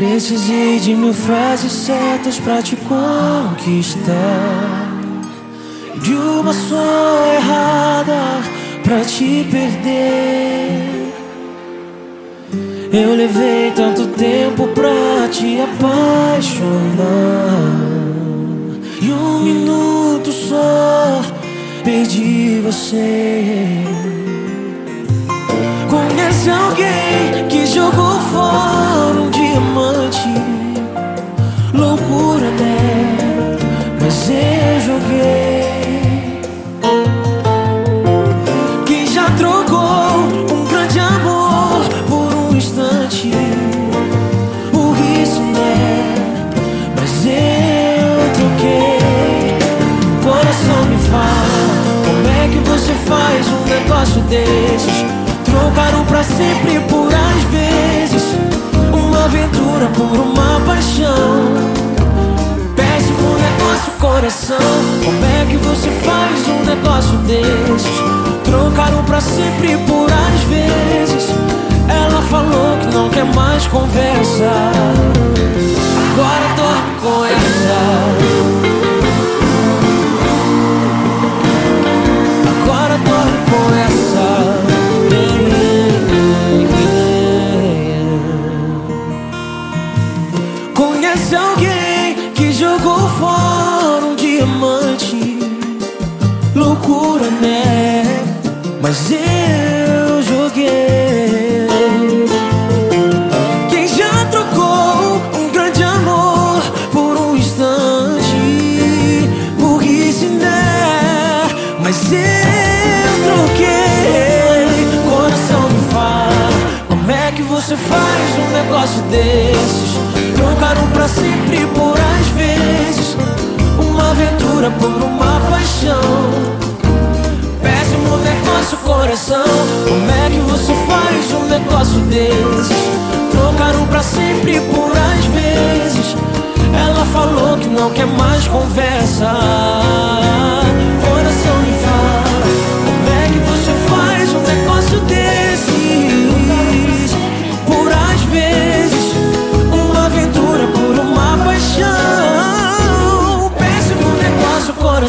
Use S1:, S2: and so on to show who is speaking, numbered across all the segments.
S1: Precisei de mil frases certas pra te conquistar. De uma só errada pra te perder. Eu levei tanto tempo pra te apaixonar. E um minuto só perdi você. Instante? Por isso, né? Mas eu troquei. Coração me fala, como é que você faz um negócio desses? Trocaram pra sempre por às vezes Uma aventura por uma paixão Péssimo negócio, coração Como é que você faz um negócio desses? Trocaram pra sempre por que não quer mais conversa Agora dorme com essa Conhece alguém que jogou fora um diamante? Loucura, né? Mas eu você faz um negócio desses? Trocaram pra sempre por às vezes Uma aventura por uma paixão Péssimo negócio, coração Como é que você faz um negócio desses? Trocaram pra sempre por às vezes Ela falou que não quer mais conversa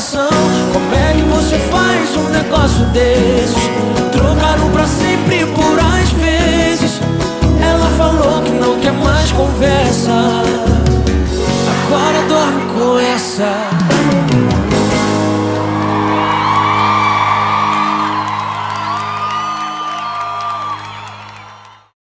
S1: coração. Como é que você faz um negócio desses? Trocaram pra sempre por às vezes. Ela falou que não quer mais conversa. Agora dorme com essa